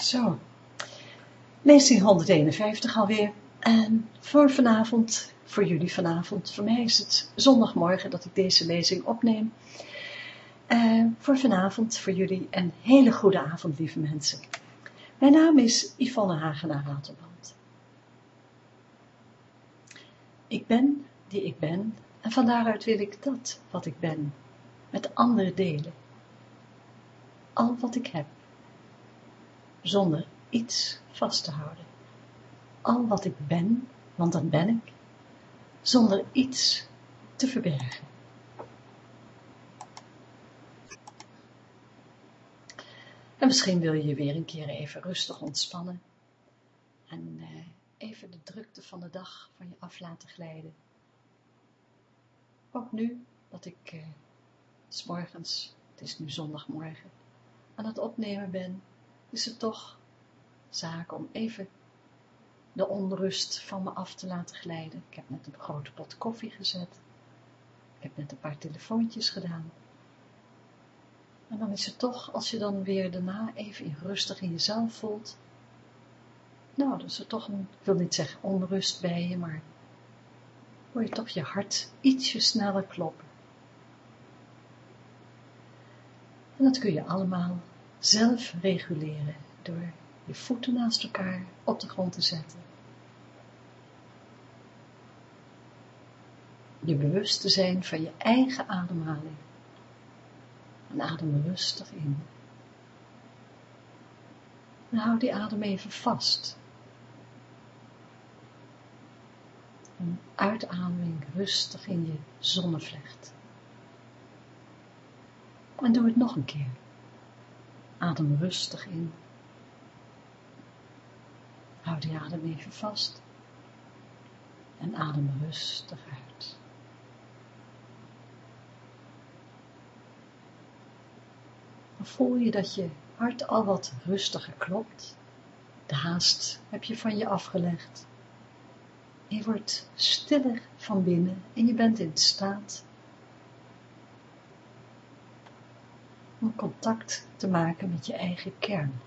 Zo, lezing 151 alweer. En voor vanavond, voor jullie vanavond, voor mij is het zondagmorgen dat ik deze lezing opneem. Uh, voor vanavond, voor jullie, een hele goede avond, lieve mensen. Mijn naam is Yvonne Hagenaar Ratelband. Ik ben die ik ben en van daaruit wil ik dat wat ik ben met anderen delen. Al wat ik heb zonder iets vast te houden. Al wat ik ben, want dat ben ik, zonder iets te verbergen. En misschien wil je weer een keer even rustig ontspannen en eh, even de drukte van de dag van je af laten glijden. Ook nu dat ik eh, s morgens, het is nu zondagmorgen, aan het opnemen ben is het toch zaak om even de onrust van me af te laten glijden. Ik heb net een grote pot koffie gezet. Ik heb net een paar telefoontjes gedaan. En dan is het toch, als je dan weer daarna even rustig in jezelf voelt, nou, dan is er toch een, ik wil niet zeggen onrust bij je, maar hoor je toch je hart ietsje sneller kloppen. En dat kun je allemaal zelf reguleren door je voeten naast elkaar op de grond te zetten. Je bewust te zijn van je eigen ademhaling. En adem rustig in. En hou die adem even vast. Een uitademing rustig in je zonnevlecht. En doe het nog een keer. Adem rustig in. Houd die adem even vast. En adem rustig uit. Voel je dat je hart al wat rustiger klopt. De haast heb je van je afgelegd. Je wordt stiller van binnen en je bent in staat om contact te maken met je eigen kern.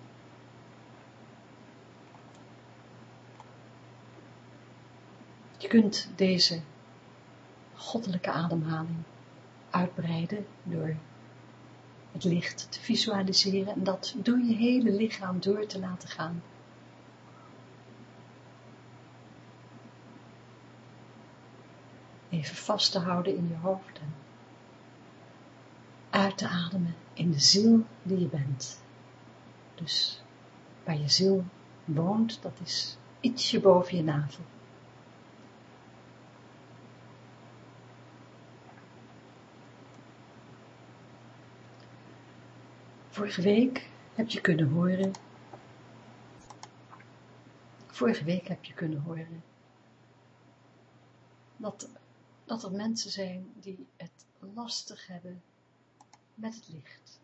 Je kunt deze goddelijke ademhaling uitbreiden door het licht te visualiseren en dat door je hele lichaam door te laten gaan. Even vast te houden in je hoofd en uit te ademen in de ziel die je bent. Dus waar je ziel woont, dat is ietsje boven je navel. Vorige week heb je kunnen horen, vorige week heb je kunnen horen, dat, dat er mensen zijn die het lastig hebben met het licht.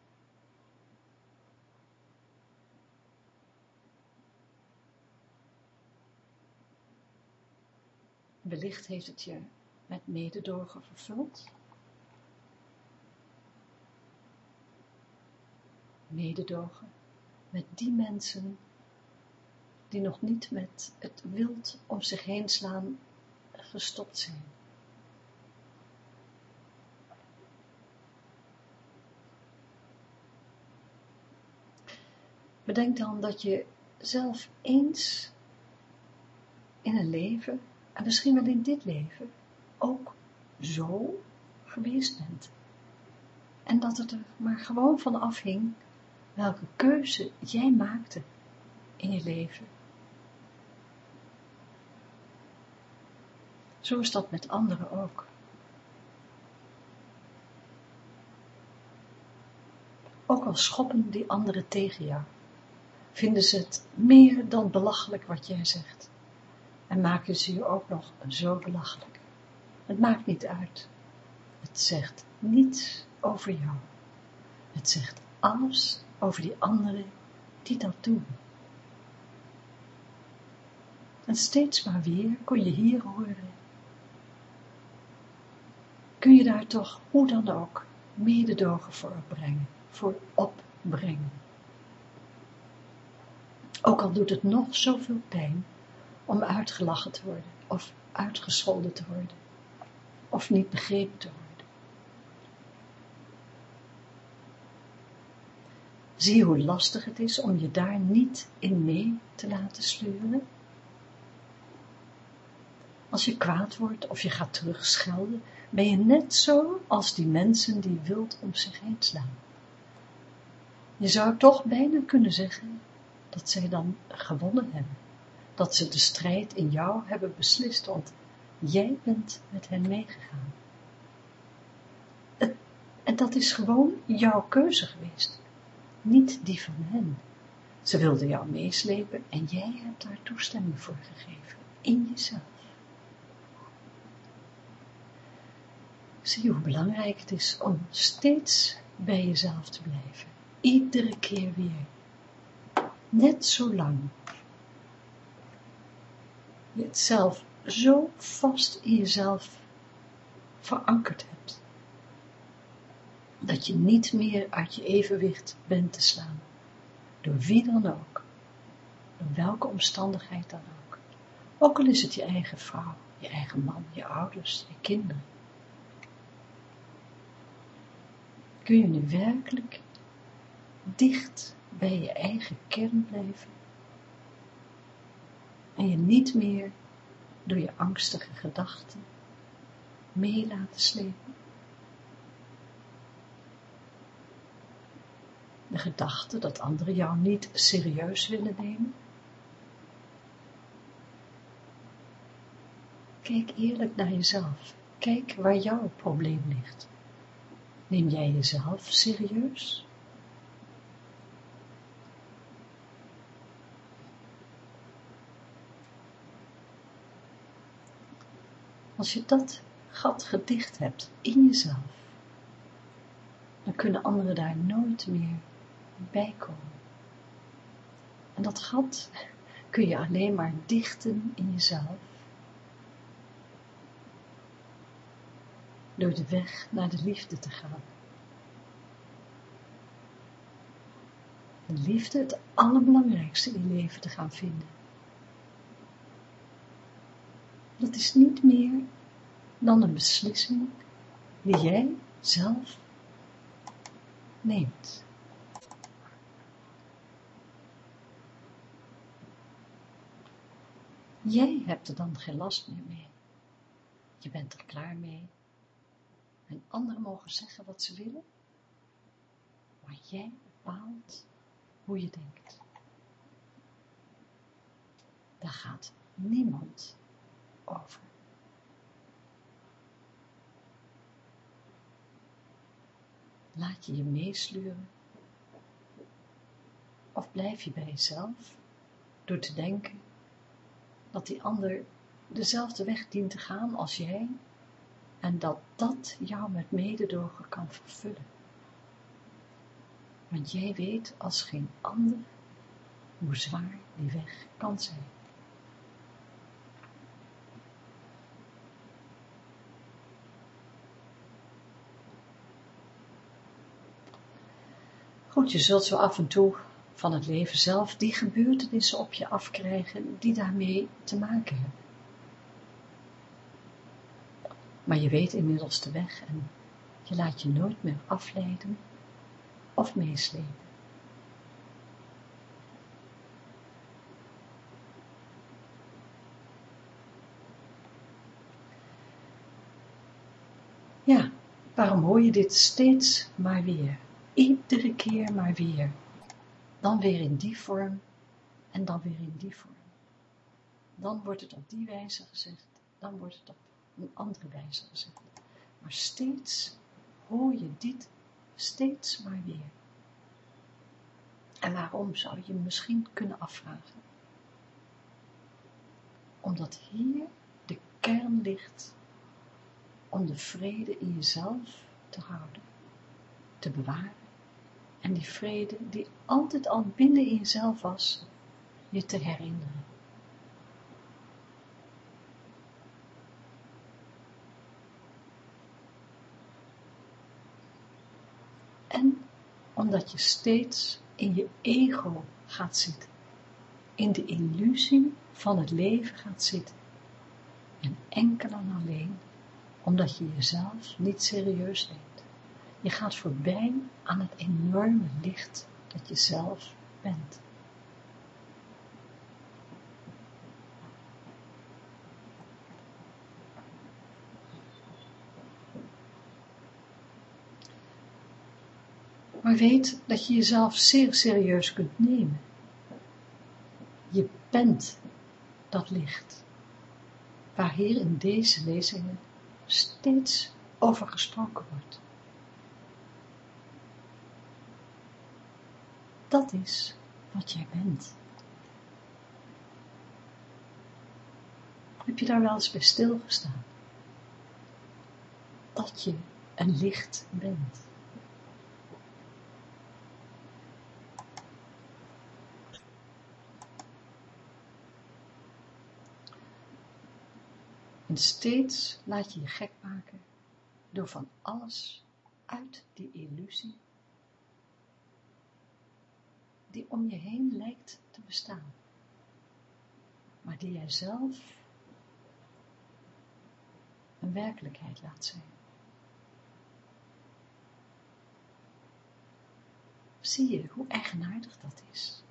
Wellicht heeft het je met mededogen vervuld. Mededogen met die mensen die nog niet met het wild om zich heen slaan gestopt zijn. Bedenk dan dat je zelf eens in een leven, en misschien wel in dit leven, ook zo geweest bent. En dat het er maar gewoon van afhing welke keuze jij maakte in je leven. Zo is dat met anderen ook. Ook al schoppen die anderen tegen jou vinden ze het meer dan belachelijk wat jij zegt. En maken ze je ook nog zo belachelijk. Het maakt niet uit. Het zegt niets over jou. Het zegt alles over die anderen die dat doen. En steeds maar weer kon je hier horen. Kun je daar toch hoe dan ook mededogen voor opbrengen, voor opbrengen. Ook al doet het nog zoveel pijn om uitgelachen te worden, of uitgescholden te worden, of niet begrepen te worden. Zie hoe lastig het is om je daar niet in mee te laten sleuren. Als je kwaad wordt of je gaat terugschelden, ben je net zo als die mensen die wild om zich heen slaan. Je zou toch bijna kunnen zeggen dat zij dan gewonnen hebben, dat ze de strijd in jou hebben beslist, want jij bent met hen meegegaan. En dat is gewoon jouw keuze geweest niet die van hen. Ze wilden jou meeslepen en jij hebt daar toestemming voor gegeven, in jezelf. Zie hoe belangrijk het is om steeds bij jezelf te blijven, iedere keer weer, net zo lang je het zelf zo vast in jezelf verankerd hebt dat je niet meer uit je evenwicht bent te slaan, door wie dan ook, door welke omstandigheid dan ook. Ook al is het je eigen vrouw, je eigen man, je ouders, je kinderen. Kun je nu werkelijk dicht bij je eigen kern blijven en je niet meer door je angstige gedachten mee laten slepen? de gedachte dat anderen jou niet serieus willen nemen? Kijk eerlijk naar jezelf. Kijk waar jouw probleem ligt. Neem jij jezelf serieus? Als je dat gat gedicht hebt in jezelf, dan kunnen anderen daar nooit meer bijkomen. En dat gat kun je alleen maar dichten in jezelf. Door de weg naar de liefde te gaan. De liefde het allerbelangrijkste in je leven te gaan vinden. Dat is niet meer dan een beslissing die jij zelf neemt. Jij hebt er dan geen last meer mee. Je bent er klaar mee. En anderen mogen zeggen wat ze willen. Maar jij bepaalt hoe je denkt. Daar gaat niemand Laat je je meesleuren? Of blijf je bij jezelf door te denken dat die ander dezelfde weg dient te gaan als jij en dat dat jou met mededogen kan vervullen. Want jij weet als geen ander hoe zwaar die weg kan zijn. Je zult zo af en toe van het leven zelf die gebeurtenissen op je afkrijgen die daarmee te maken hebben. Maar je weet inmiddels de weg en je laat je nooit meer afleiden of meeslepen. Ja, waarom hoor je dit steeds maar weer? Iedere keer maar weer dan weer in die vorm en dan weer in die vorm. Dan wordt het op die wijze gezegd, dan wordt het op een andere wijze gezegd. Maar steeds hoor je dit steeds maar weer. En waarom zou je misschien kunnen afvragen? Omdat hier de kern ligt om de vrede in jezelf te houden, te bewaren en die vrede die altijd al binnen in jezelf was, je te herinneren. En omdat je steeds in je ego gaat zitten, in de illusie van het leven gaat zitten. En enkel en alleen omdat je jezelf niet serieus neemt. Je gaat voorbij aan het enorme licht dat je zelf bent. Maar weet dat je jezelf zeer serieus kunt nemen. Je bent dat licht, waar hier in deze lezingen steeds over gesproken wordt. Dat is wat jij bent. Heb je daar wel eens bij stilgestaan? Dat je een licht bent. En steeds laat je je gek maken door van alles uit die illusie die om je heen lijkt te bestaan, maar die jij zelf een werkelijkheid laat zijn. Zie je hoe eigenaardig dat is?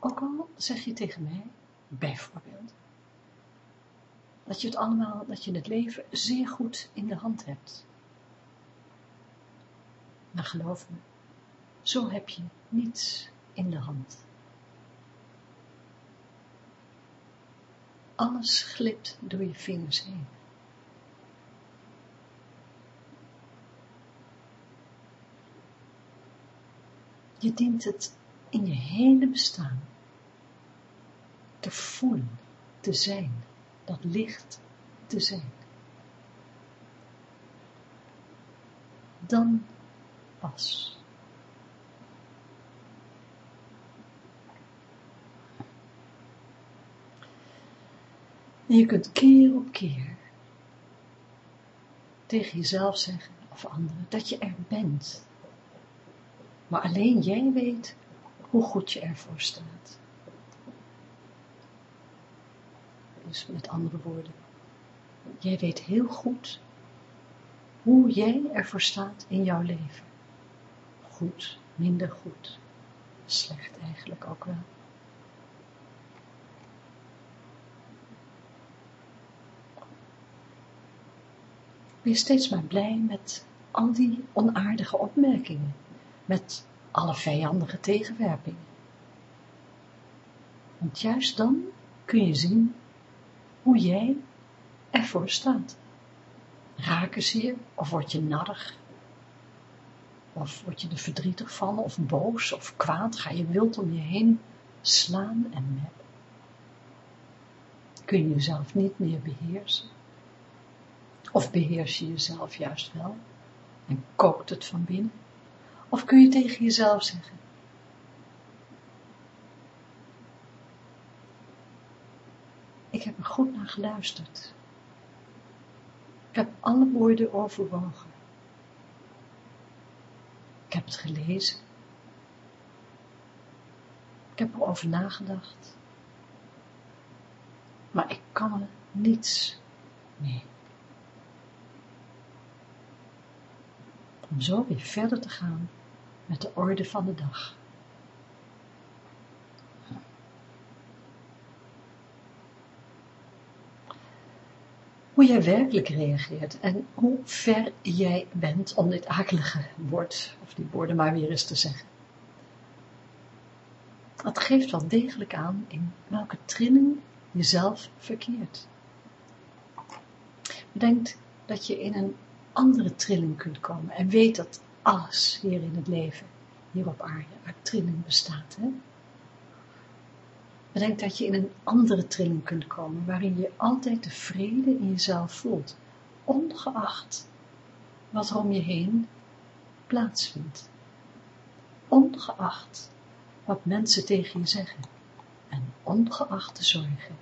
Ook al zeg je tegen mij, bijvoorbeeld, dat je het allemaal, dat je het leven zeer goed in de hand hebt. Maar geloof me, zo heb je niets in de hand. Alles glipt door je vingers heen. Je dient het in je hele bestaan te voelen, te zijn, dat licht te zijn. Dan pas. En je kunt keer op keer tegen jezelf zeggen, of anderen, dat je er bent. Maar alleen jij weet hoe goed je ervoor staat. Dus met andere woorden, jij weet heel goed hoe jij ervoor staat in jouw leven goed, minder goed, slecht eigenlijk ook wel. Wees steeds maar blij met al die onaardige opmerkingen, met alle vijandige tegenwerpingen. Want juist dan kun je zien hoe jij ervoor staat. Raken ze je of word je nadig of word je er verdrietig van, of boos, of kwaad, ga je wild om je heen slaan en meppen. Kun je jezelf niet meer beheersen? Of beheers je jezelf juist wel en kookt het van binnen? Of kun je tegen jezelf zeggen, ik heb er goed naar geluisterd. Ik heb alle woorden overwogen. Ik heb het gelezen. Ik heb erover nagedacht. Maar ik kan er niets mee. Om zo weer verder te gaan met de orde van de dag. Hoe jij werkelijk reageert en hoe ver jij bent om dit akelige woord, of die woorden maar weer eens te zeggen. Dat geeft wel degelijk aan in welke trilling je zelf verkeert. Bedenk dat je in een andere trilling kunt komen en weet dat alles hier in het leven, hier op aarde, uit trilling bestaat. Hè? Bedenk dat je in een andere trilling kunt komen, waarin je altijd de vrede in jezelf voelt, ongeacht wat er om je heen plaatsvindt. Ongeacht wat mensen tegen je zeggen, en ongeacht de zorgen,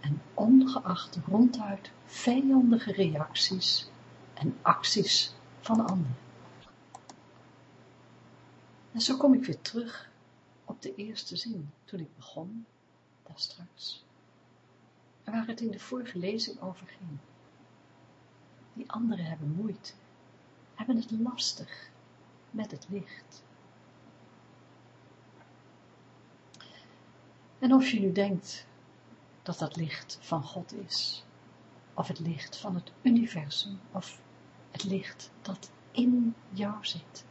en ongeacht ronduit vijandige reacties en acties van anderen. En zo kom ik weer terug op de eerste zin, toen ik begon, daar straks, en waar het in de vorige lezing over ging. Die anderen hebben moeite, hebben het lastig met het licht. En of je nu denkt dat dat licht van God is, of het licht van het universum, of het licht dat in jou zit.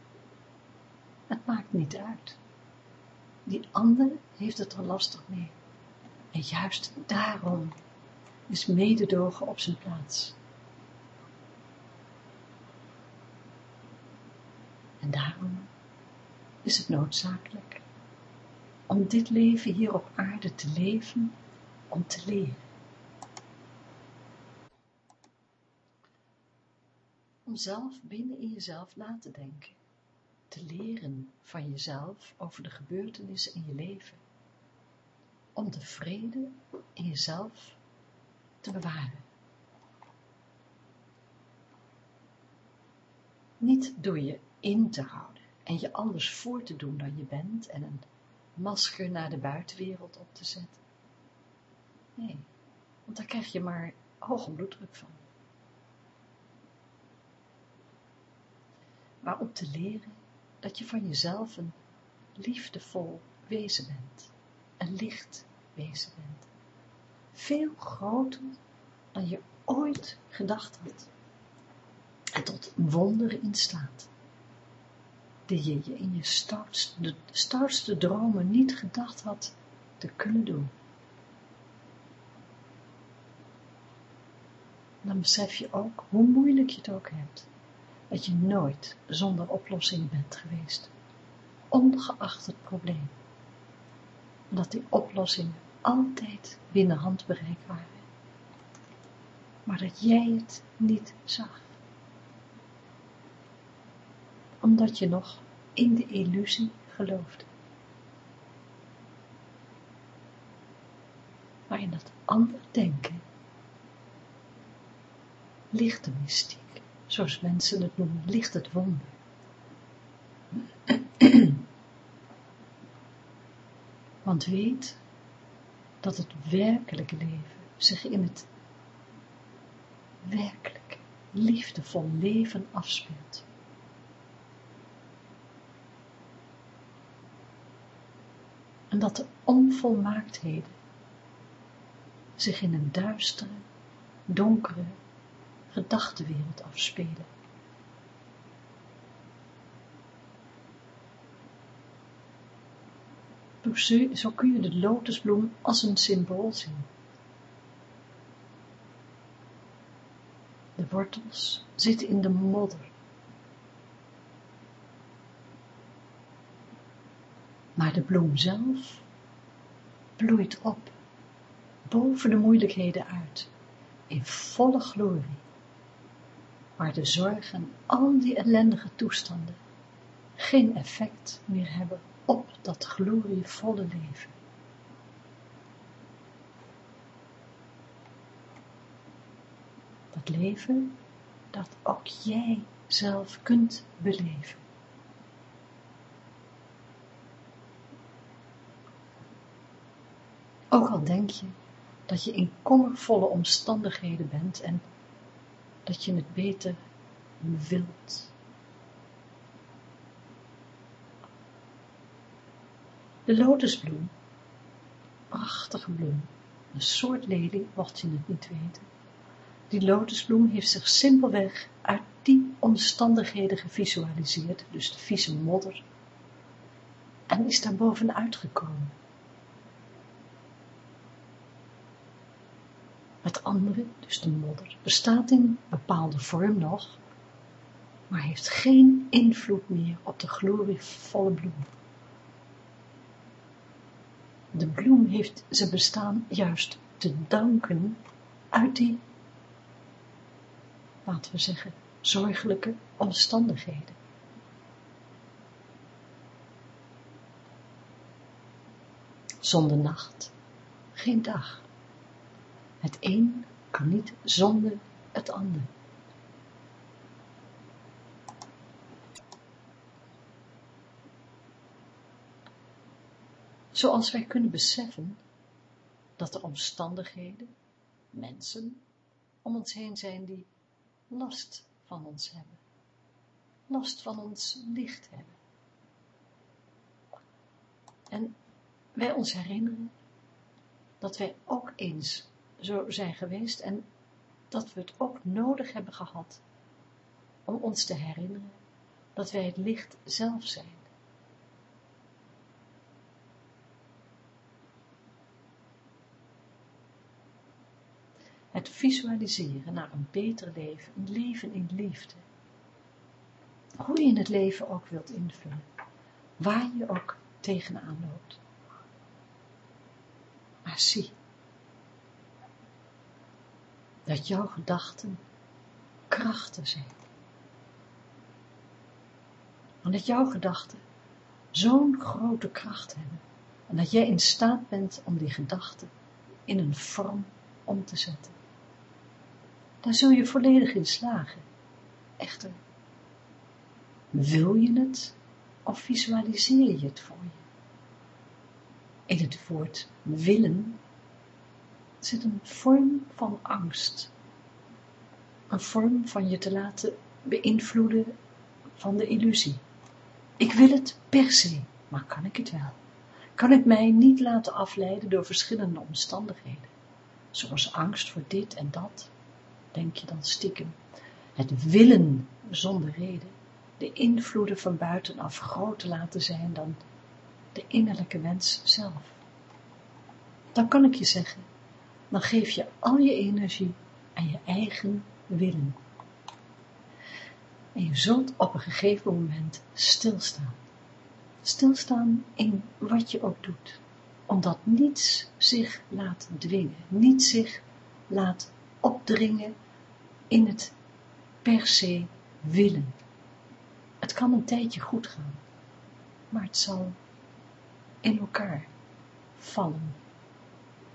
Het maakt niet uit. Die ander heeft het er lastig mee. En juist daarom is mededogen op zijn plaats. En daarom is het noodzakelijk om dit leven hier op aarde te leven, om te leren. Om zelf binnen in jezelf na te denken, te leren van jezelf over de gebeurtenissen in je leven, om de vrede in jezelf te bewaren. Niet door je in te houden en je anders voor te doen dan je bent en een masker naar de buitenwereld op te zetten. Nee, want daar krijg je maar hoge bloeddruk van. Maar om te leren dat je van jezelf een liefdevol wezen bent, een licht wezen bent. Veel groter dan je ooit gedacht had. En tot wonderen in staat. Die je je in je stoutste, stoutste dromen niet gedacht had te kunnen doen. Dan besef je ook hoe moeilijk je het ook hebt. Dat je nooit zonder oplossing bent geweest. Ongeacht het probleem. En dat die oplossingen altijd binnen handbereik waren. Maar dat jij het niet zag. Omdat je nog in de illusie geloofde. Maar in dat ander denken ligt de mystiek, zoals mensen het noemen, ligt het wonder. Want weet dat het werkelijke leven zich in het werkelijk liefdevol leven afspeelt. En dat de onvolmaaktheden zich in een duistere, donkere gedachtenwereld afspelen. Zo kun je de lotusbloem als een symbool zien. De wortels zitten in de modder. Maar de bloem zelf bloeit op, boven de moeilijkheden uit, in volle glorie, waar de zorgen, al die ellendige toestanden, geen effect meer hebben op dat glorievolle leven. Dat leven dat ook jij zelf kunt beleven. Ook al denk je dat je in kommervolle omstandigheden bent en dat je het beter wilt. De lotusbloem, prachtige bloem, een soort lelie, mocht je het niet weten. Die lotusbloem heeft zich simpelweg uit die omstandigheden gevisualiseerd, dus de vieze modder, en is daar bovenuit gekomen. Andere, dus de modder, bestaat in bepaalde vorm nog, maar heeft geen invloed meer op de glorievolle bloem. De bloem heeft zijn bestaan juist te danken uit die, laten we zeggen, zorgelijke omstandigheden. Zonder nacht, geen dag. Het een kan niet zonder het ander. zoals wij kunnen beseffen dat er omstandigheden, mensen om ons heen zijn die last van ons hebben, last van ons licht hebben. En wij ons herinneren dat wij ook eens zo zijn geweest en dat we het ook nodig hebben gehad om ons te herinneren dat wij het licht zelf zijn. Het visualiseren naar een beter leven, een leven in liefde. Hoe je het leven ook wilt invullen, waar je ook tegenaan loopt. Maar zie, dat jouw gedachten krachten zijn. En dat jouw gedachten zo'n grote kracht hebben. En dat jij in staat bent om die gedachten in een vorm om te zetten. Daar zul je volledig in slagen. Echter, wil je het of visualiseer je het voor je? In het woord willen zit een vorm van angst. Een vorm van je te laten beïnvloeden van de illusie. Ik wil het per se, maar kan ik het wel? Kan ik mij niet laten afleiden door verschillende omstandigheden? Zoals angst voor dit en dat, denk je dan stiekem. Het willen zonder reden, de invloeden van buitenaf groter laten zijn dan de innerlijke wens zelf. Dan kan ik je zeggen, dan geef je al je energie aan je eigen willen. En je zult op een gegeven moment stilstaan. Stilstaan in wat je ook doet. Omdat niets zich laat dwingen. Niets zich laat opdringen in het per se willen. Het kan een tijdje goed gaan. Maar het zal in elkaar vallen.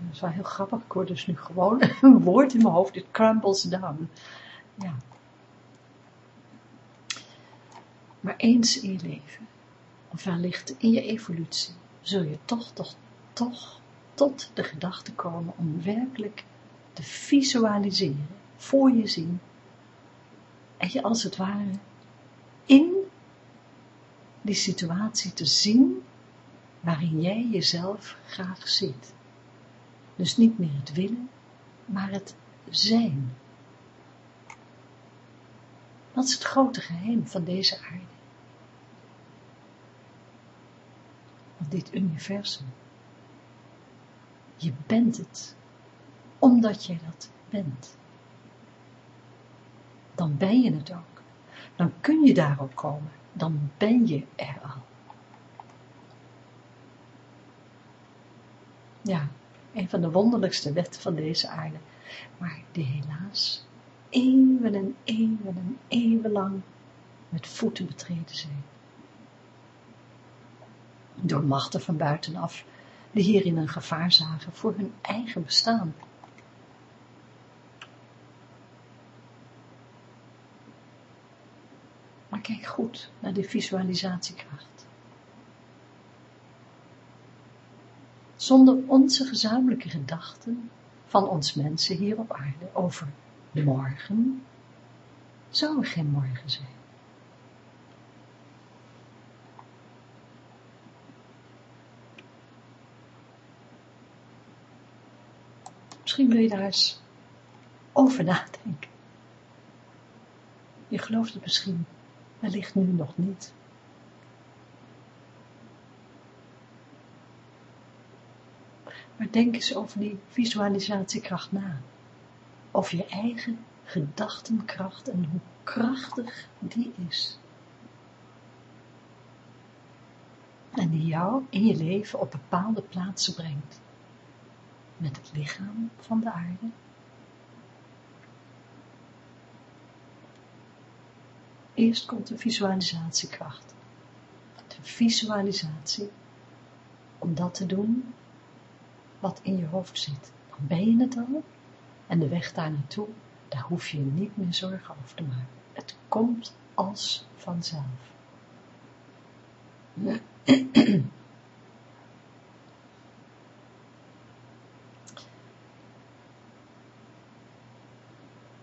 Dat is wel heel grappig. Ik hoor dus nu gewoon een woord in mijn hoofd. It crumbles down. Ja. Maar eens in je leven, of wellicht in je evolutie, zul je toch, toch, toch tot de gedachte komen om werkelijk te visualiseren, voor je zien, en je als het ware in die situatie te zien waarin jij jezelf graag ziet. Dus niet meer het willen, maar het zijn. Dat is het grote geheim van deze aarde. Van dit universum. Je bent het, omdat jij dat bent. Dan ben je het ook. Dan kun je daar ook komen. Dan ben je er al. Ja, een van de wonderlijkste wetten van deze aarde, maar die helaas eeuwen en eeuwen en eeuwen lang met voeten betreden zijn. Door machten van buitenaf, die hierin een gevaar zagen voor hun eigen bestaan. Maar kijk goed naar de visualisatiekracht. Zonder onze gezamenlijke gedachten van ons mensen hier op aarde over morgen, zou er geen morgen zijn. Misschien wil je daar eens over nadenken. Je gelooft het misschien wellicht nu nog niet. Maar denk eens over die visualisatiekracht na. Over je eigen gedachtenkracht en hoe krachtig die is. En die jou in je leven op bepaalde plaatsen brengt. Met het lichaam van de aarde. Eerst komt de visualisatiekracht. De visualisatie om dat te doen wat in je hoofd zit, dan ben je het al. En de weg daar naartoe, daar hoef je niet meer zorgen over te maken. Het komt als vanzelf.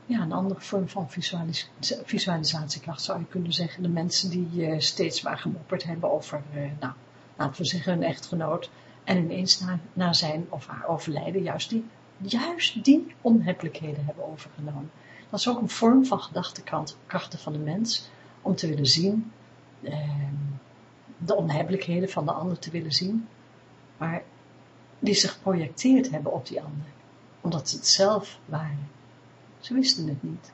Ja, een andere vorm van visualis visualisatiekracht zou je kunnen zeggen. De mensen die uh, steeds maar gemopperd hebben over, uh, nou, laten we zeggen, hun echtgenoot en ineens na, zijn of haar overlijden juist die, juist die onhebbelijkheden hebben overgenomen. Dat is ook een vorm van gedachtekrachten van de mens. Om te willen zien, uh, de onhebbelijkheden van de ander te willen zien. Maar die zich geprojecteerd hebben op die ander. Omdat ze het zelf waren. Ze wisten het niet.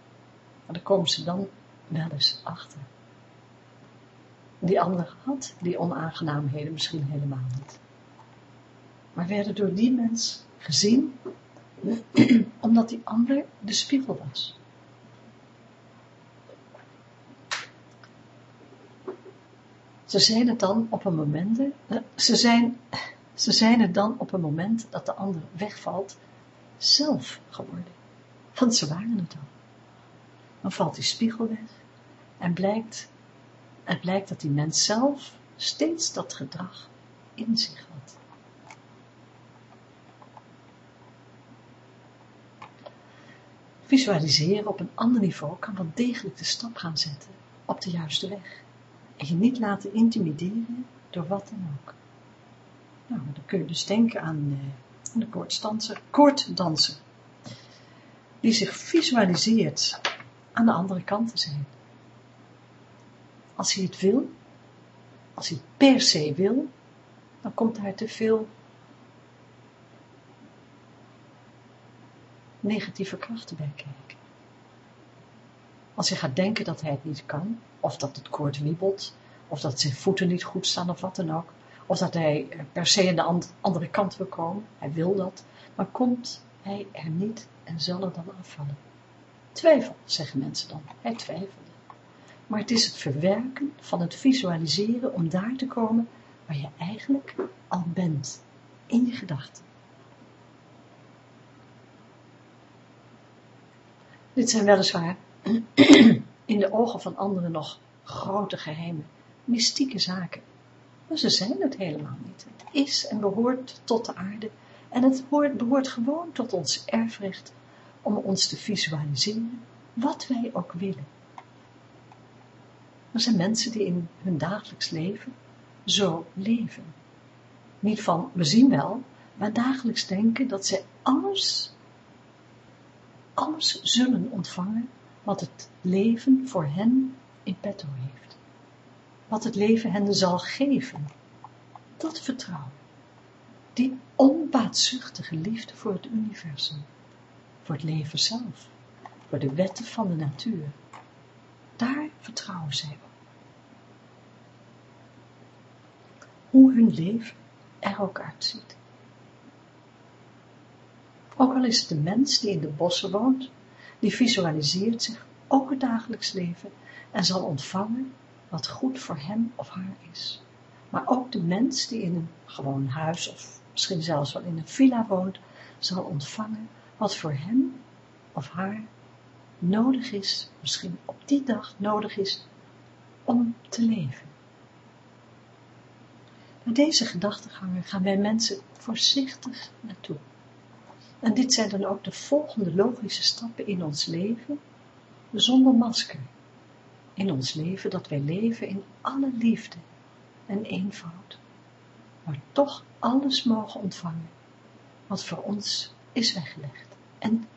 Maar daar komen ze dan wel eens achter. Die ander had die onaangenaamheden misschien helemaal niet. Maar werden door die mens gezien, omdat die ander de spiegel was. Ze zijn het dan op een moment, eh, ze zijn, ze zijn het dan op een moment dat de ander wegvalt, zelf geworden. Want ze waren het al. Dan valt die spiegel weg en blijkt, het blijkt dat die mens zelf steeds dat gedrag in zich had. Visualiseren op een ander niveau kan wel degelijk de stap gaan zetten op de juiste weg. En je niet laten intimideren door wat dan ook. Nou, dan kun je dus denken aan, uh, de koortsdanser, koorddanser die zich visualiseert aan de andere kant te zijn. Als hij het wil, als hij het per se wil, dan komt daar te veel negatieve krachten bij kijken. Als hij gaat denken dat hij het niet kan, of dat het koord wiebelt, of dat zijn voeten niet goed staan of wat dan ook, of dat hij per se aan de andere kant wil komen, hij wil dat, maar komt hij er niet en zal er dan afvallen. Twijfel, zeggen mensen dan, hij twijfelde. Maar het is het verwerken van het visualiseren om daar te komen waar je eigenlijk al bent, in je gedachten. Dit zijn weliswaar in de ogen van anderen nog grote geheimen, mystieke zaken. Maar ze zijn het helemaal niet. Het is en behoort tot de aarde en het behoort gewoon tot ons erfrecht om ons te visualiseren wat wij ook willen. Er zijn mensen die in hun dagelijks leven zo leven. Niet van, we zien wel, maar dagelijks denken dat zij alles, alles zullen ontvangen wat het leven voor hen in petto heeft. Wat het leven hen zal geven. Dat vertrouwen die onbaatzuchtige liefde voor het universum, voor het leven zelf, voor de wetten van de natuur. Daar vertrouwen zij op. Hoe hun leven er ook uitziet. Ook al is het de mens die in de bossen woont, die visualiseert zich ook het dagelijks leven en zal ontvangen wat goed voor hem of haar is. Maar ook de mens die in een gewoon huis of misschien zelfs wel in een villa woont, zal ontvangen wat voor hem of haar nodig is, misschien op die dag nodig is, om te leven. Met deze gedachtegangen gaan wij mensen voorzichtig naartoe. En dit zijn dan ook de volgende logische stappen in ons leven, zonder masker. In ons leven dat wij leven in alle liefde en eenvoud maar toch alles mogen ontvangen, wat voor ons is weggelegd en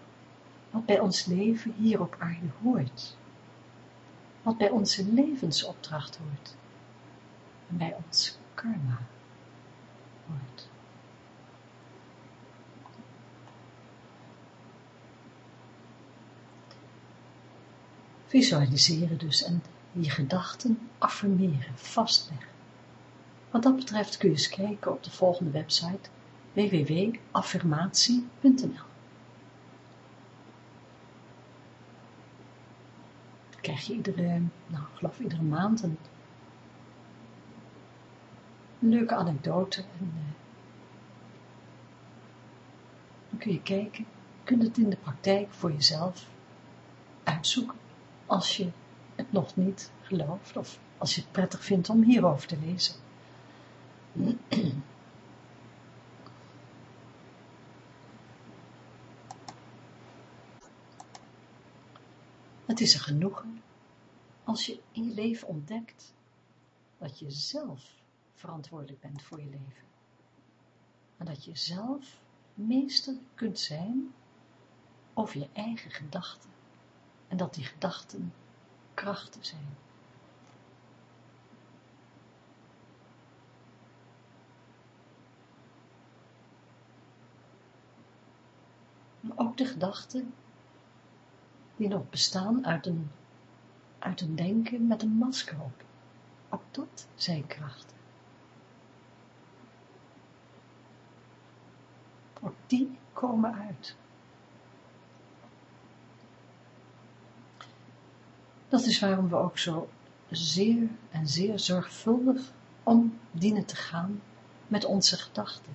wat bij ons leven hier op aarde hoort, wat bij onze levensopdracht hoort en bij ons karma hoort. Visualiseren dus en je gedachten affirmeren, vastleggen. Wat dat betreft kun je eens kijken op de volgende website www.affirmatie.nl krijg je iedere, nou geloof iedere maand een, leuke anekdote en uh, dan kun je kijken, je kunt het in de praktijk voor jezelf uitzoeken als je het nog niet gelooft of als je het prettig vindt om hierover te lezen. Het is een genoegen als je in je leven ontdekt dat je zelf verantwoordelijk bent voor je leven. En dat je zelf meester kunt zijn over je eigen gedachten. En dat die gedachten krachten zijn. Maar ook de gedachten die nog bestaan uit een, uit een denken met een masker op. Ook dat zijn krachten. Ook die komen uit. Dat is waarom we ook zo zeer en zeer zorgvuldig om dienen te gaan met onze gedachten.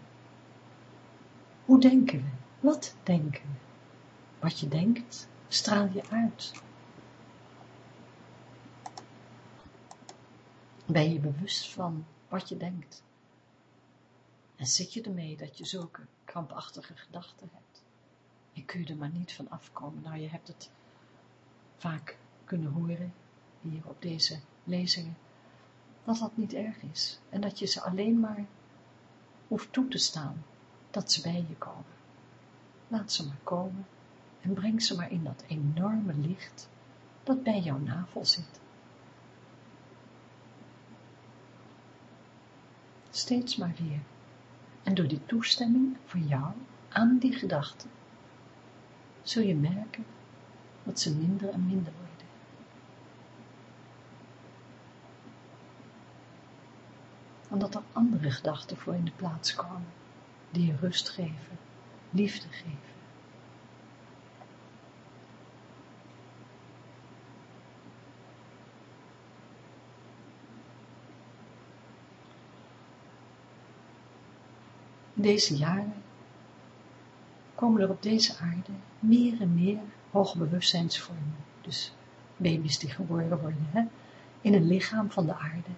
Hoe denken we? Wat denken we? Wat je denkt, straal je uit. Ben je bewust van wat je denkt? En zit je ermee dat je zulke krampachtige gedachten hebt? En kun je er maar niet van afkomen? Nou, je hebt het vaak kunnen horen, hier op deze lezingen, dat dat niet erg is. En dat je ze alleen maar hoeft toe te staan, dat ze bij je komen. Laat ze maar komen en breng ze maar in dat enorme licht dat bij jouw navel zit. Steeds maar weer. En door die toestemming van jou aan die gedachten, zul je merken dat ze minder en minder worden. En dat er andere gedachten voor in de plaats komen, die je rust geven, liefde geven. deze jaren komen er op deze aarde meer en meer hoge bewustzijnsvormen. Dus baby's die geboren worden, hè, in een lichaam van de aarde.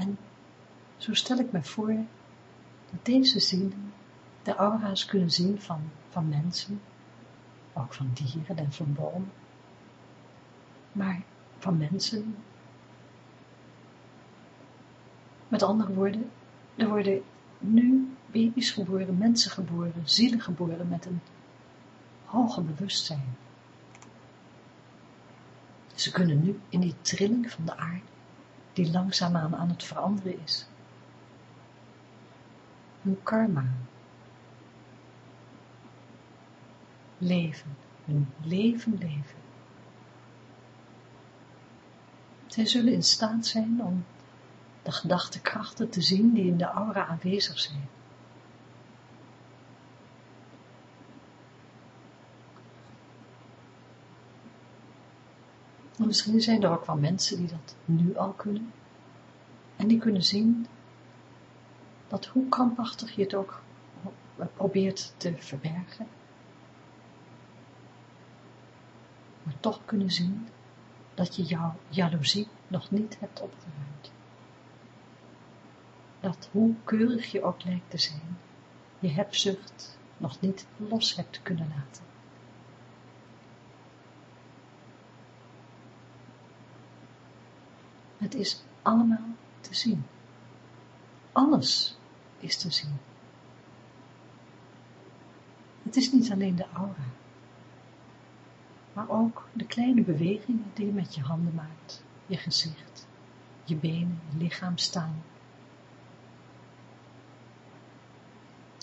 En zo stel ik me voor dat deze zielen de aura's kunnen zien van, van mensen, ook van dieren en van bomen, maar van mensen. Met andere woorden, er worden nu baby's geboren, mensen geboren, zielen geboren met een hoger bewustzijn. Ze kunnen nu in die trilling van de aarde, die langzaamaan aan het veranderen is, hun karma leven, hun leven leven. Zij zullen in staat zijn om de gedachtekrachten te zien die in de aura aanwezig zijn. Misschien zijn er ook wel mensen die dat nu al kunnen. En die kunnen zien dat hoe krampachtig je het ook probeert te verbergen, maar toch kunnen zien dat je jouw jaloezie nog niet hebt opgeruimd dat hoe keurig je ook lijkt te zijn, je hebzucht nog niet los hebt kunnen laten. Het is allemaal te zien. Alles is te zien. Het is niet alleen de aura, maar ook de kleine bewegingen die je met je handen maakt, je gezicht, je benen, je lichaam staan,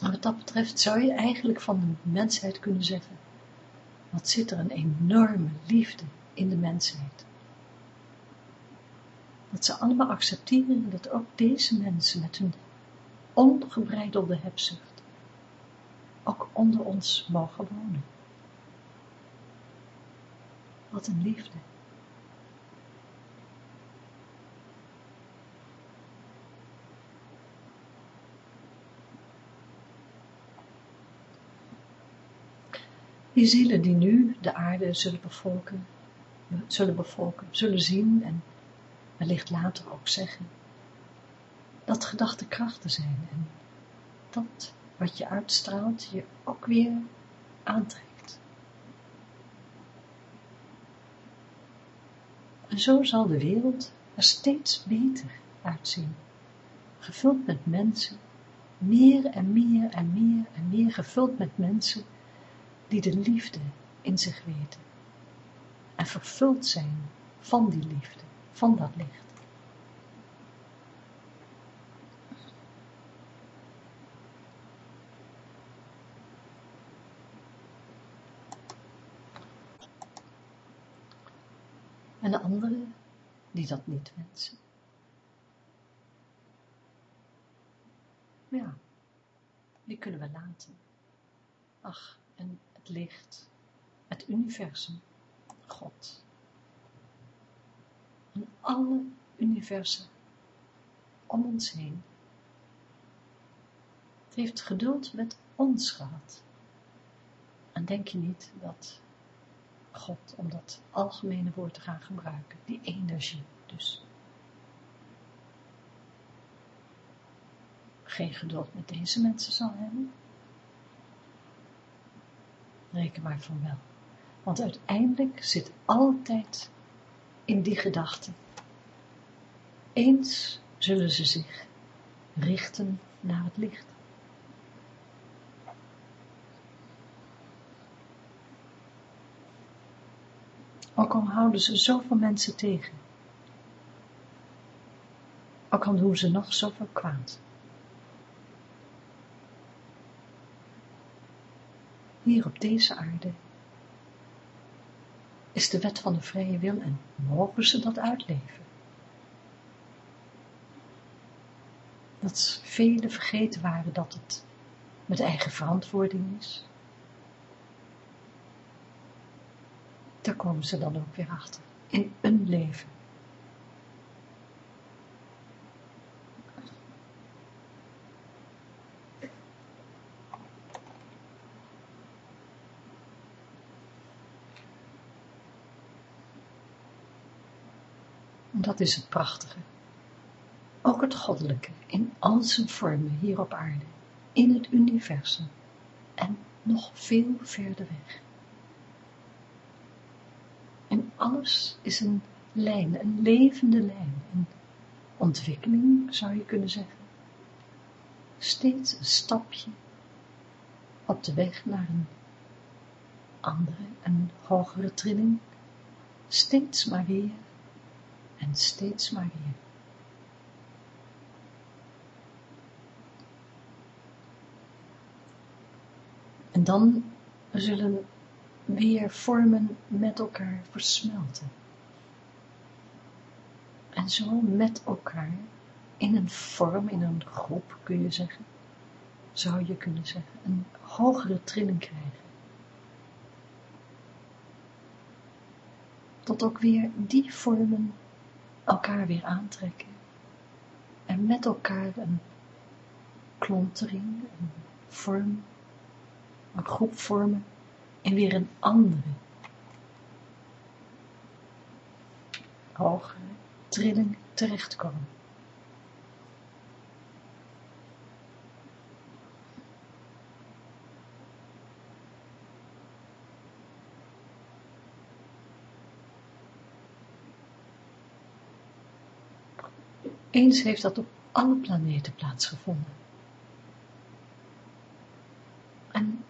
Maar wat dat betreft zou je eigenlijk van de mensheid kunnen zeggen, wat zit er een enorme liefde in de mensheid. Dat ze allemaal accepteren dat ook deze mensen met hun ongebreidelde hebzucht ook onder ons mogen wonen. Wat een liefde. Die zielen die nu de aarde zullen bevolken, zullen bevolken, zullen zien en wellicht later ook zeggen, dat gedachten krachten zijn en dat wat je uitstraalt je ook weer aantrekt. En zo zal de wereld er steeds beter uitzien, gevuld met mensen, meer en meer en meer en meer gevuld met mensen die de liefde in zich weten en vervuld zijn van die liefde, van dat licht. En de anderen die dat niet wensen. Ja, die kunnen we laten. Ach, en het licht, het universum, God. En alle universen om ons heen. Het heeft geduld met ons gehad. En denk je niet dat God, om dat algemene woord te gaan gebruiken, die energie dus. Geen geduld met deze mensen zal hebben? Reken maar van wel. Want uiteindelijk zit altijd in die gedachte. Eens zullen ze zich richten naar het licht. Ook al houden ze zoveel mensen tegen. Ook al doen ze nog zoveel kwaad. Hier op deze aarde is de wet van de vrije wil en mogen ze dat uitleven. Dat velen vergeten waren dat het met eigen verantwoording is. Daar komen ze dan ook weer achter. In een leven. Dat is het prachtige. Ook het goddelijke in al zijn vormen hier op aarde, in het universum en nog veel verder weg. En alles is een lijn, een levende lijn, een ontwikkeling zou je kunnen zeggen. Steeds een stapje op de weg naar een andere, een hogere trilling, steeds maar weer en steeds maar weer. En dan zullen weer vormen met elkaar versmelten. En zo met elkaar in een vorm, in een groep kun je zeggen, zou je kunnen zeggen, een hogere trilling krijgen. Tot ook weer die vormen elkaar weer aantrekken en met elkaar een klontering, een vorm, een groep vormen en weer een andere, hogere trilling terechtkomen. Eens heeft dat op alle planeten plaatsgevonden. En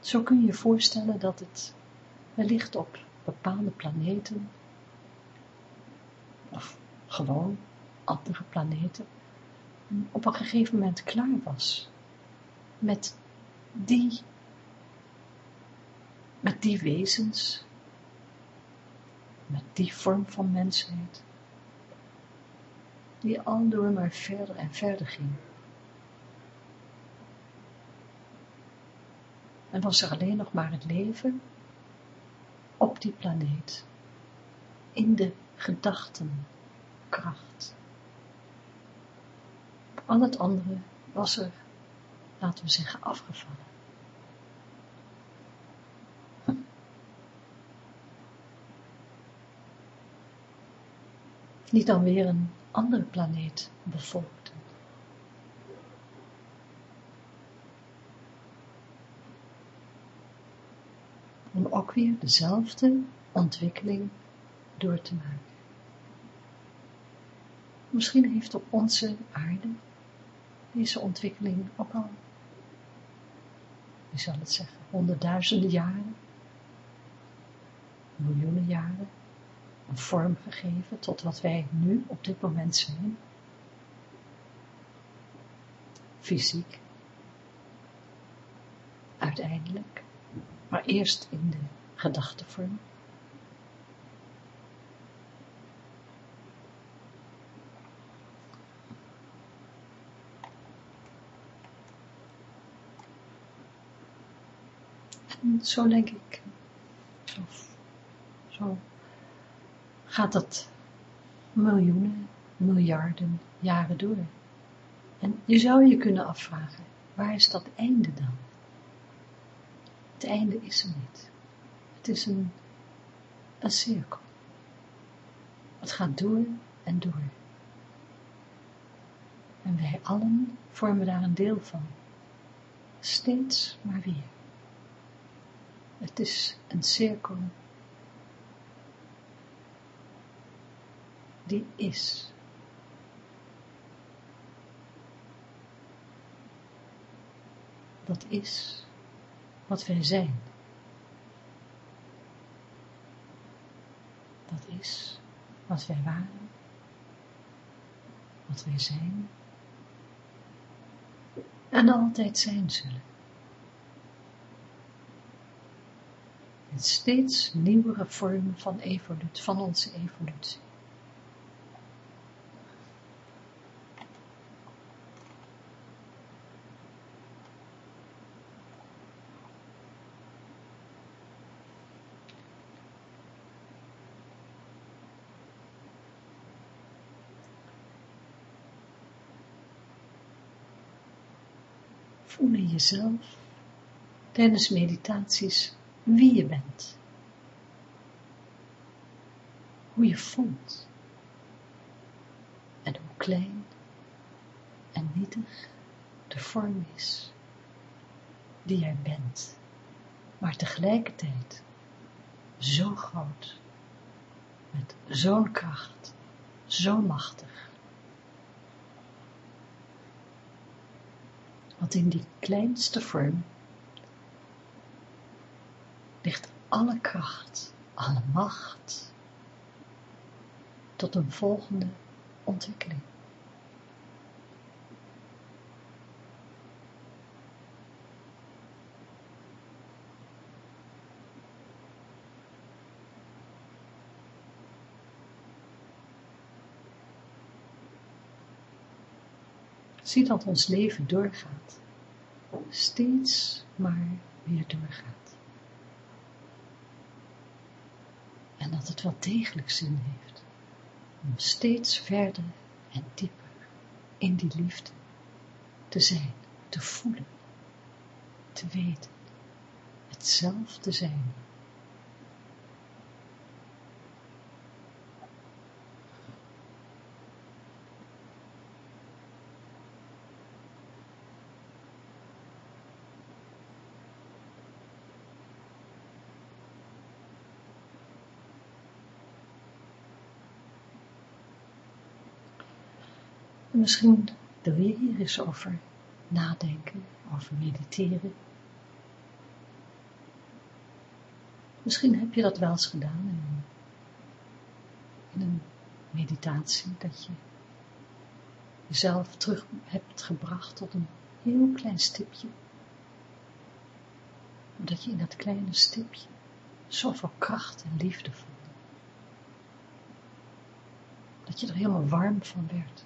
zo kun je je voorstellen dat het wellicht op bepaalde planeten, of gewoon andere planeten, op een gegeven moment klaar was met die, met die wezens, met die vorm van mensheid, die aldoor maar verder en verder ging. En was er alleen nog maar het leven op die planeet, in de gedachtenkracht. Al het andere was er, laten we zeggen, afgevallen. Niet dan weer een andere planeet bevolkten. Om ook weer dezelfde ontwikkeling door te maken. Misschien heeft op onze aarde deze ontwikkeling ook al, wie zal het zeggen, honderdduizenden jaren, miljoenen jaren, een vorm gegeven tot wat wij nu op dit moment zijn. Fysiek. Uiteindelijk. Maar eerst in de gedachtevorm. En zo denk ik, zo, zo gaat dat miljoenen, miljarden jaren door. En je zou je kunnen afvragen, waar is dat einde dan? Het einde is er niet. Het is een, een cirkel. Het gaat door en door. En wij allen vormen daar een deel van. Steeds maar weer. Het is een cirkel is. Dat is wat wij zijn. Dat is wat wij waren, wat wij zijn en altijd zijn zullen. In steeds nieuwere vormen van, van onze evolutie. In jezelf tijdens meditaties wie je bent. Hoe je voelt. En hoe klein en nietig de vorm is die jij bent. Maar tegelijkertijd zo groot, met zo'n kracht, zo machtig. Want in die kleinste vorm ligt alle kracht, alle macht tot een volgende ontwikkeling. Zie dat ons leven doorgaat, steeds maar weer doorgaat. En dat het wel degelijk zin heeft om steeds verder en dieper in die liefde te zijn, te voelen, te weten, het zelf te zijn misschien wil je hier eens over nadenken, over mediteren. Misschien heb je dat wel eens gedaan in een, in een meditatie, dat je jezelf terug hebt gebracht tot een heel klein stipje. Omdat je in dat kleine stipje zoveel kracht en liefde voelde. Dat je er helemaal warm van werd.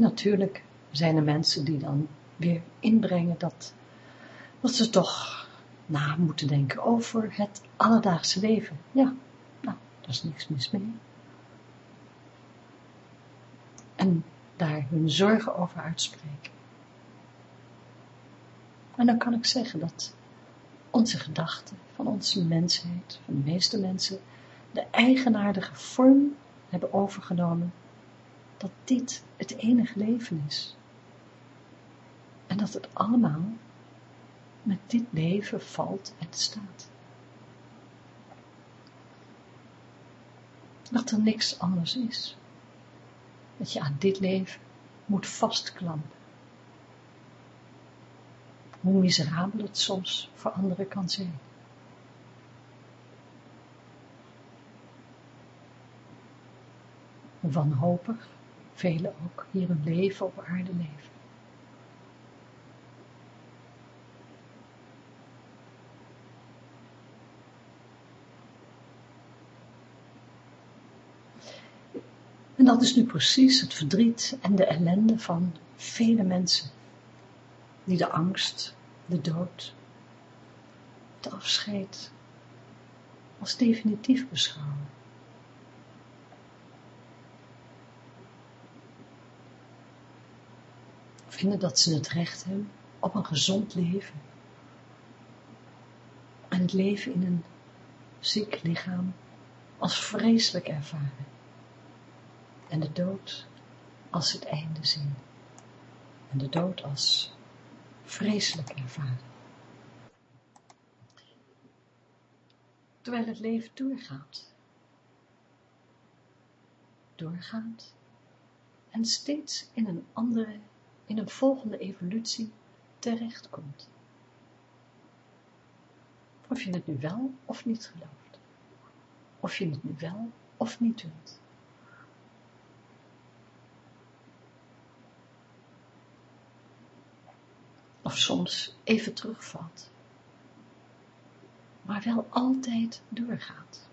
Natuurlijk zijn er mensen die dan weer inbrengen dat, dat ze toch na moeten denken over het alledaagse leven. Ja, nou, daar is niks mis mee. En daar hun zorgen over uitspreken. En dan kan ik zeggen dat onze gedachten van onze mensheid, van de meeste mensen, de eigenaardige vorm hebben overgenomen, dat dit het enige leven is. En dat het allemaal met dit leven valt en staat. Dat er niks anders is. Dat je aan dit leven moet vastklampen. Hoe miserabel het soms voor anderen kan zijn. Wanhopig velen ook hier een leven op aarde leven. En dat is nu precies het verdriet en de ellende van vele mensen, die de angst, de dood, het afscheid als definitief beschouwen. Vinden dat ze het recht hebben op een gezond leven. En het leven in een ziek lichaam als vreselijk ervaren en de dood als het einde zien en de dood als vreselijk ervaren. Terwijl het leven doorgaat, doorgaat en steeds in een andere, in een volgende evolutie terechtkomt. Of je het nu wel of niet gelooft. Of je het nu wel of niet doet. of soms even terugvalt, maar wel altijd doorgaat.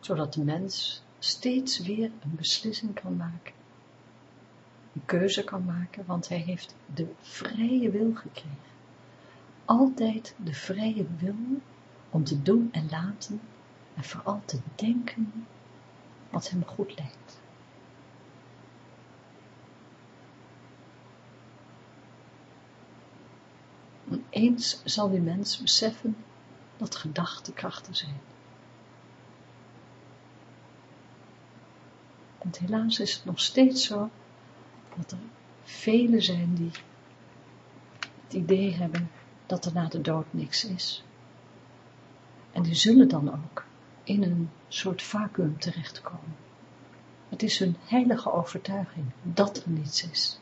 Zodat de mens steeds weer een beslissing kan maken, keuze kan maken, want hij heeft de vrije wil gekregen. Altijd de vrije wil om te doen en laten en vooral te denken wat hem goed lijkt. eens zal die mens beseffen dat gedachten krachten zijn. Want helaas is het nog steeds zo dat er velen zijn die het idee hebben dat er na de dood niks is. En die zullen dan ook in een soort vacuüm terechtkomen. Het is hun heilige overtuiging dat er niets is.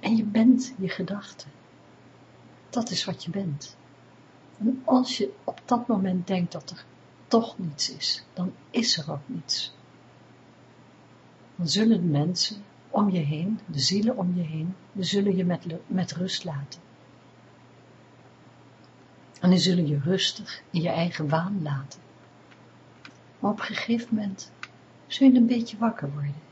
En je bent je gedachten. Dat is wat je bent. En als je op dat moment denkt dat er toch niets is, dan is er ook niets. Dan zullen de mensen om je heen, de zielen om je heen, die zullen je met, met rust laten. En die zullen je rustig in je eigen waan laten. Maar op een gegeven moment zul je een beetje wakker worden.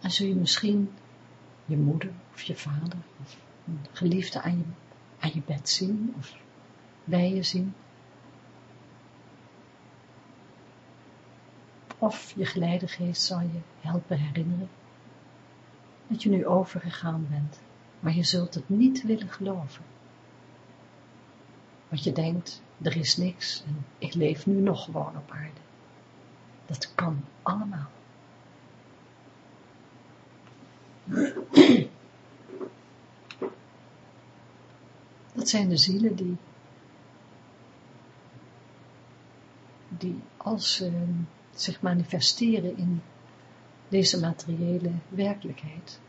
En zul je misschien je moeder of je vader of een geliefde aan je, aan je bed zien of bij je zien. Of je geleidegeest zal je helpen herinneren dat je nu overgegaan bent, maar je zult het niet willen geloven. Want je denkt, er is niks en ik leef nu nog gewoon op aarde. Dat kan allemaal. Dat zijn de zielen die, die als ze zich manifesteren in deze materiële werkelijkheid,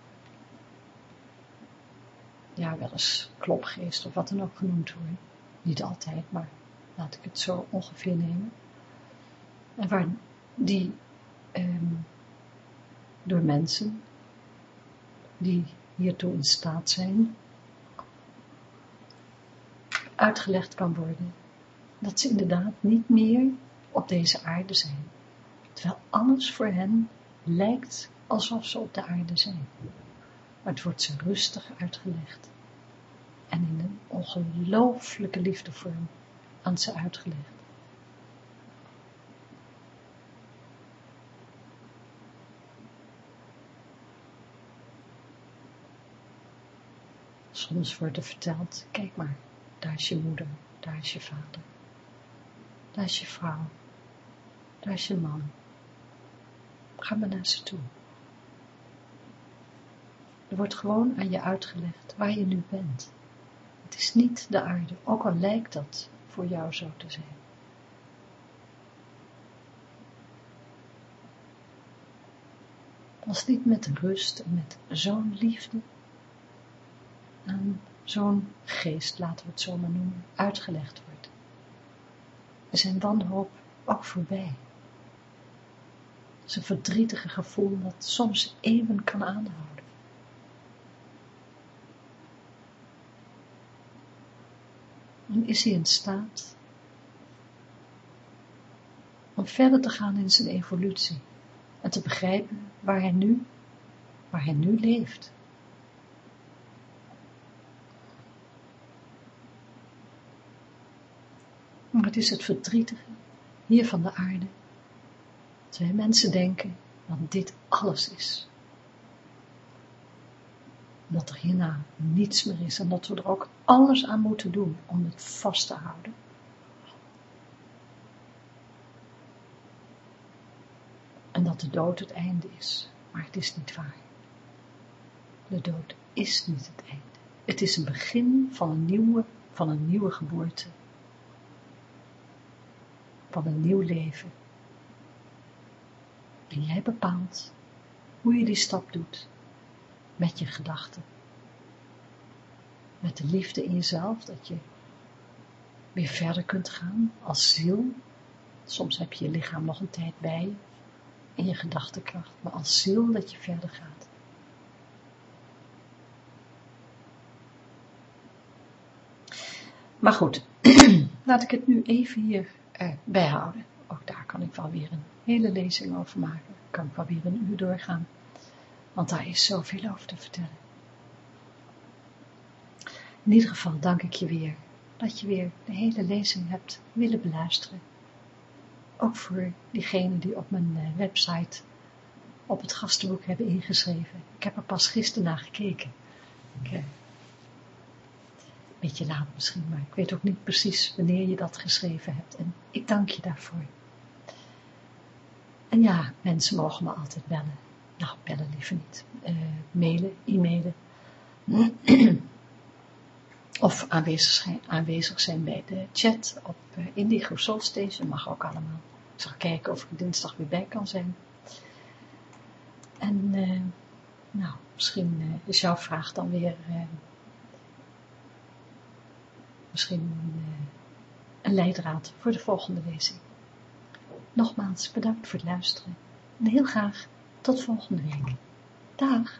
ja, wel eens klopgeest of wat dan ook genoemd worden, niet altijd, maar laat ik het zo ongeveer nemen, en waar die ehm, door mensen die hiertoe in staat zijn, uitgelegd kan worden dat ze inderdaad niet meer op deze aarde zijn, terwijl alles voor hen lijkt alsof ze op de aarde zijn. Maar het wordt ze rustig uitgelegd en in een ongelooflijke liefdevorm aan ze uitgelegd. Soms wordt er verteld, kijk maar, daar is je moeder, daar is je vader, daar is je vrouw, daar is je man. Ga maar naar ze toe. Er wordt gewoon aan je uitgelegd waar je nu bent. Het is niet de aarde, ook al lijkt dat voor jou zo te zijn. Als niet met rust en met zo'n liefde aan zo'n geest, laten we het zo maar noemen, uitgelegd wordt. Is zijn wanhoop ook voorbij. Zijn verdrietige gevoel dat soms even kan aanhouden. En is hij in staat om verder te gaan in zijn evolutie en te begrijpen waar hij nu, waar hij nu leeft. Maar het is het verdrietige hier van de aarde, dat mensen denken dat dit alles is. Dat er hierna niets meer is en dat we er ook alles aan moeten doen om het vast te houden. En dat de dood het einde is, maar het is niet waar. De dood is niet het einde. Het is een begin van een nieuwe, van een nieuwe geboorte van een nieuw leven. En jij bepaalt hoe je die stap doet met je gedachten. Met de liefde in jezelf, dat je weer verder kunt gaan als ziel. Soms heb je je lichaam nog een tijd bij in je gedachtenkracht, maar als ziel dat je verder gaat. Maar goed, laat ik het nu even hier uh, bijhouden. Ook daar kan ik wel weer een hele lezing over maken. Kan ik wel weer een uur doorgaan. Want daar is zoveel over te vertellen. In ieder geval dank ik je weer dat je weer de hele lezing hebt willen beluisteren. Ook voor diegenen die op mijn eh, website op het gastenboek hebben ingeschreven. Ik heb er pas gisteren naar gekeken. Ik, beetje laat misschien, maar ik weet ook niet precies wanneer je dat geschreven hebt. En ik dank je daarvoor. En ja, mensen mogen me altijd bellen. Nou, bellen liever niet. Uh, mailen, e-mailen. of aanwezig zijn, aanwezig zijn bij de chat op uh, Indigo Soul Station. Mag ook allemaal. Ik zal kijken of ik dinsdag weer bij kan zijn. En uh, nou, misschien is jouw vraag dan weer misschien een, een leidraad voor de volgende lezing. Nogmaals bedankt voor het luisteren en heel graag tot volgende week. Dag!